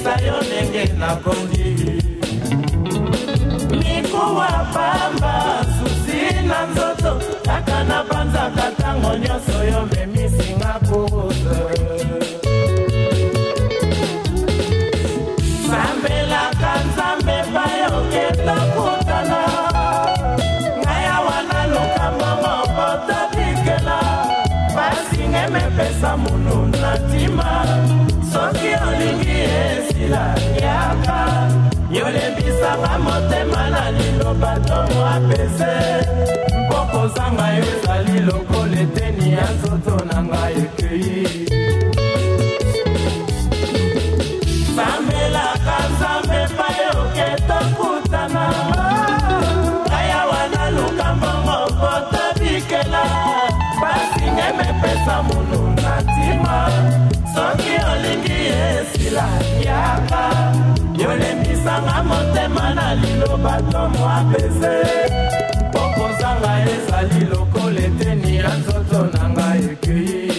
opesa yo ndenge nakondi mikuwa pamba susi na nzoto kaka napanzaka ntango nyonso yo memisinga kuza sambelaka nzambe epai okenda kutana ngai awa naluka mama potatikela basinga emepesa munu na ntima soki olingi esila yaka yolembisaka motema na liloba tomo apese mpo kozanga yo ezali lokola eteni ya nzoto na ngai ekei nzela yaka yolembisanga motema na liloba to moapese mpo kozanga ezali lokola eteni ya nzoto na ngai ekei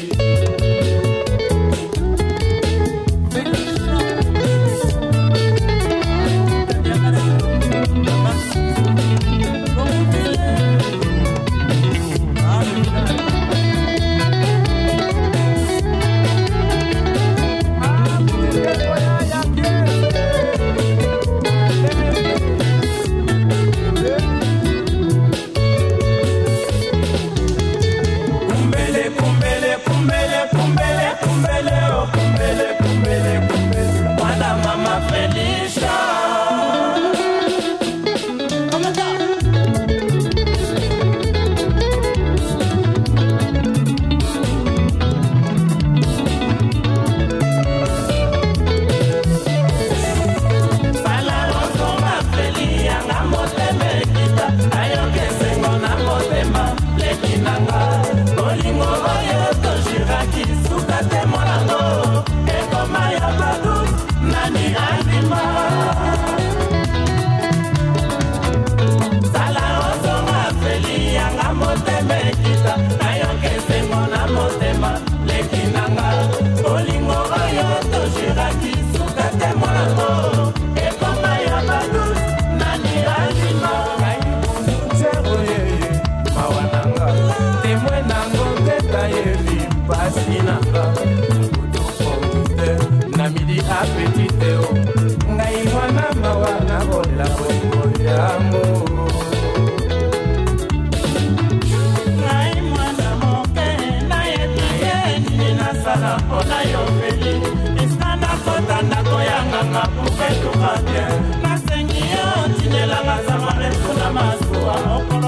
masuwa moko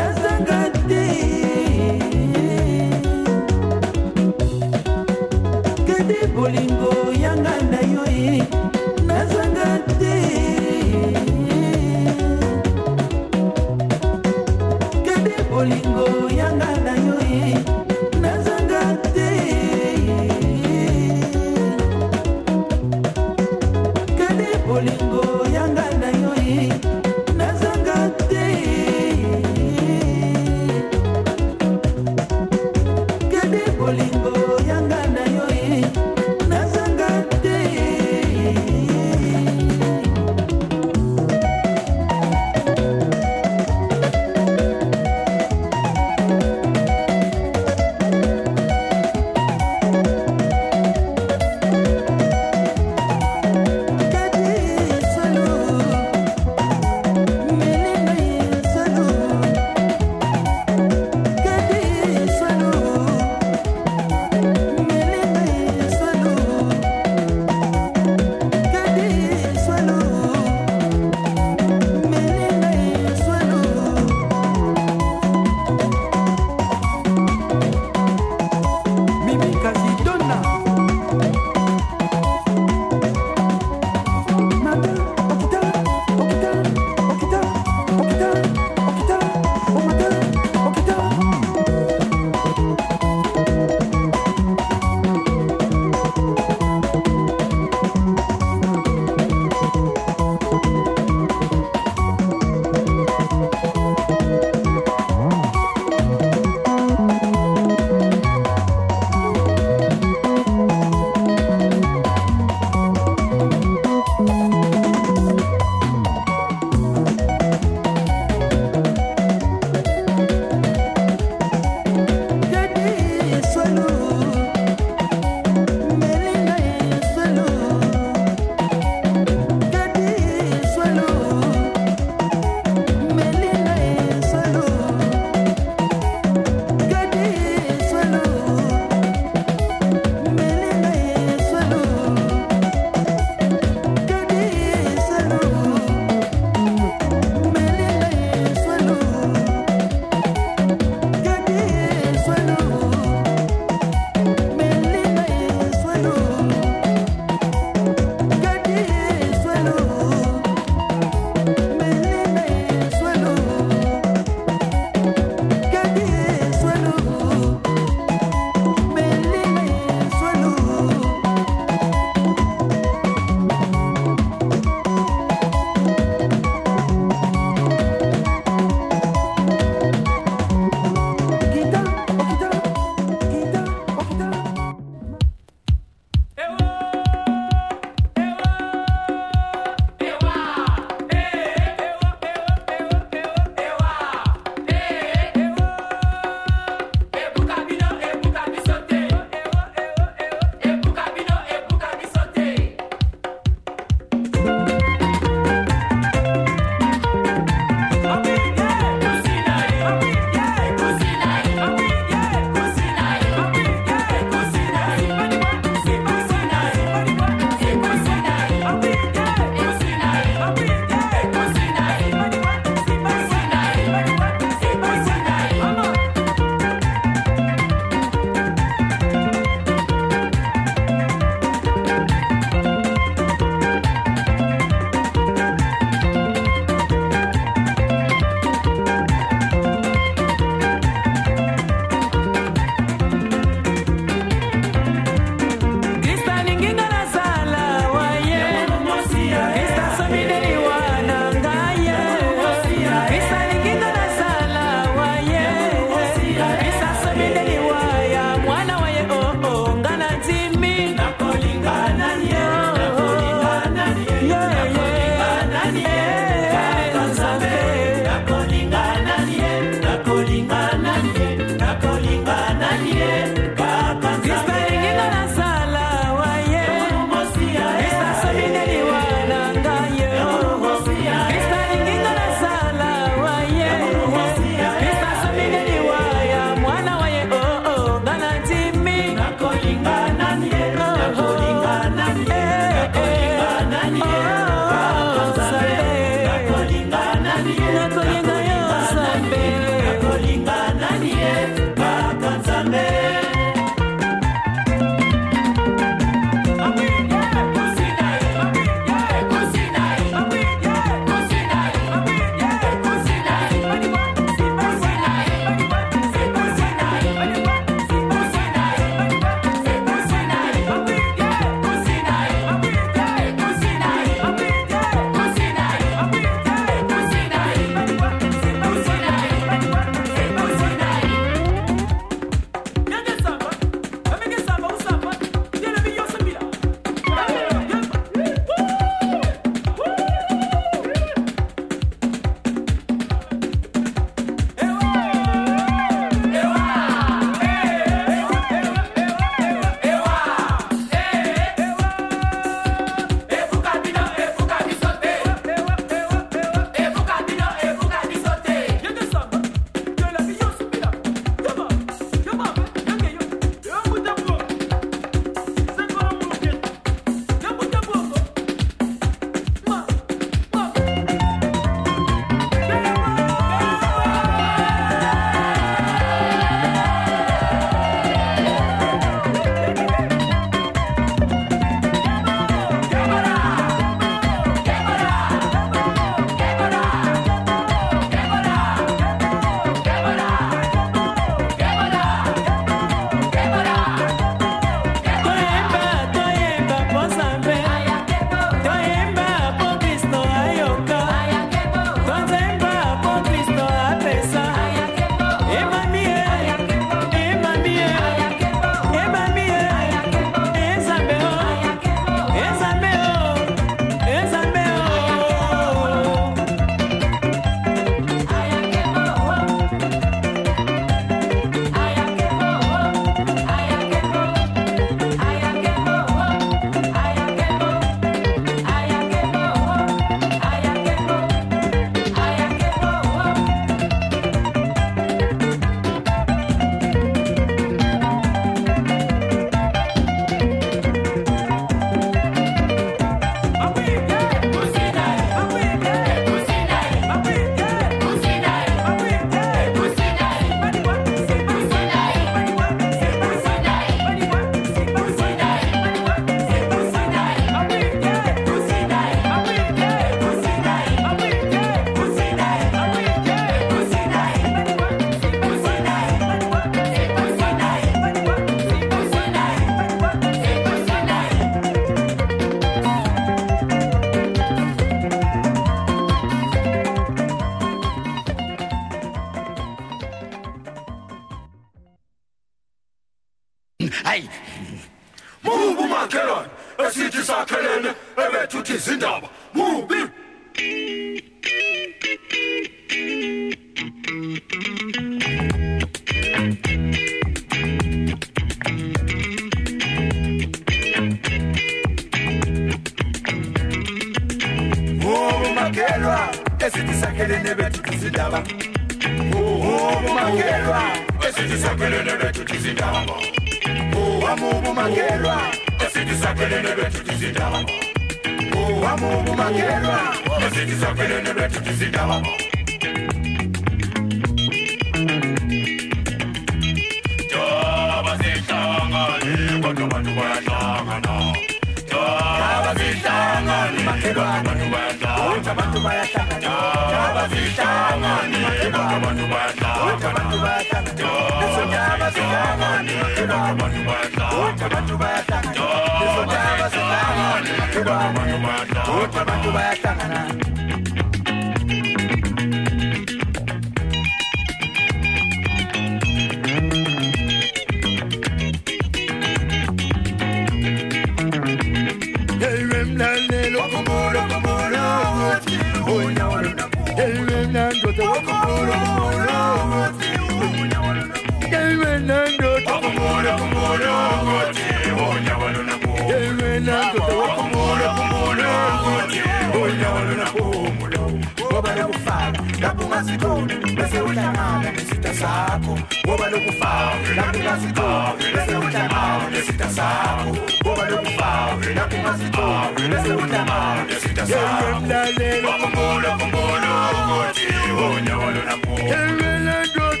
zikoni bese uhlangana nesita sakho woba lokufawo lapho ungazikoni bese uhlangana nesita sakho woba lokufawo lapho ungazikoni bese uhlangana nesita sakho yemlalela kumbulo kumbulo ukuthi unyawo lona kumbulo yemlalela ukuthi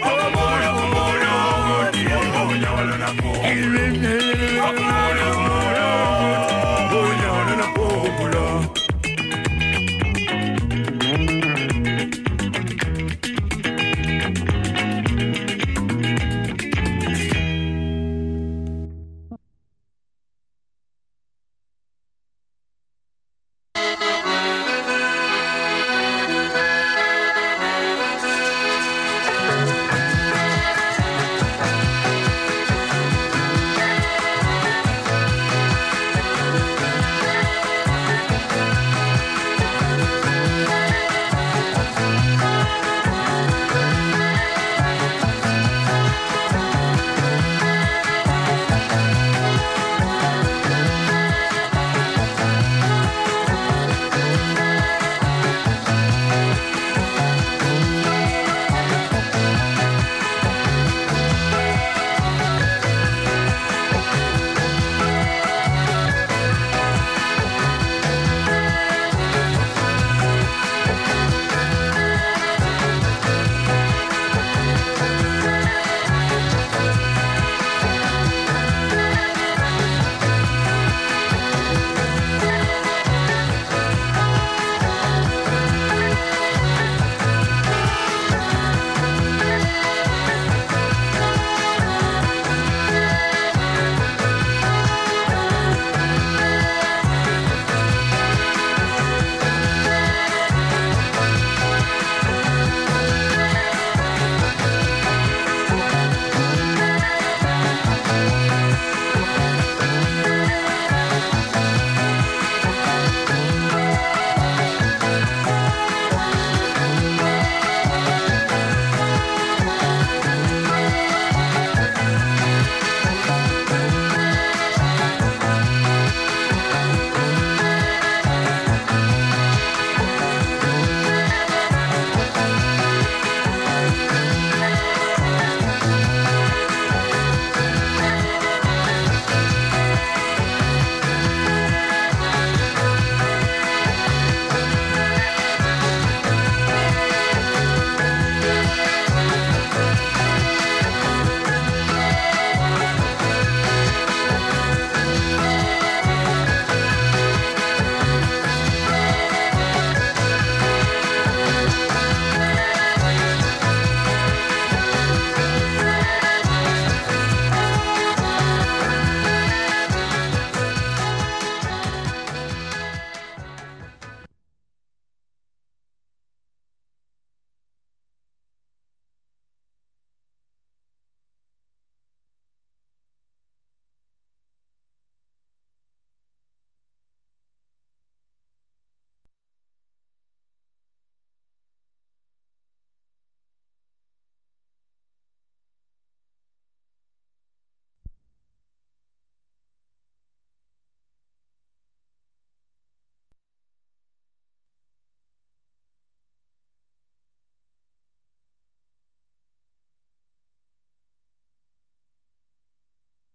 unyawo lona kumbulo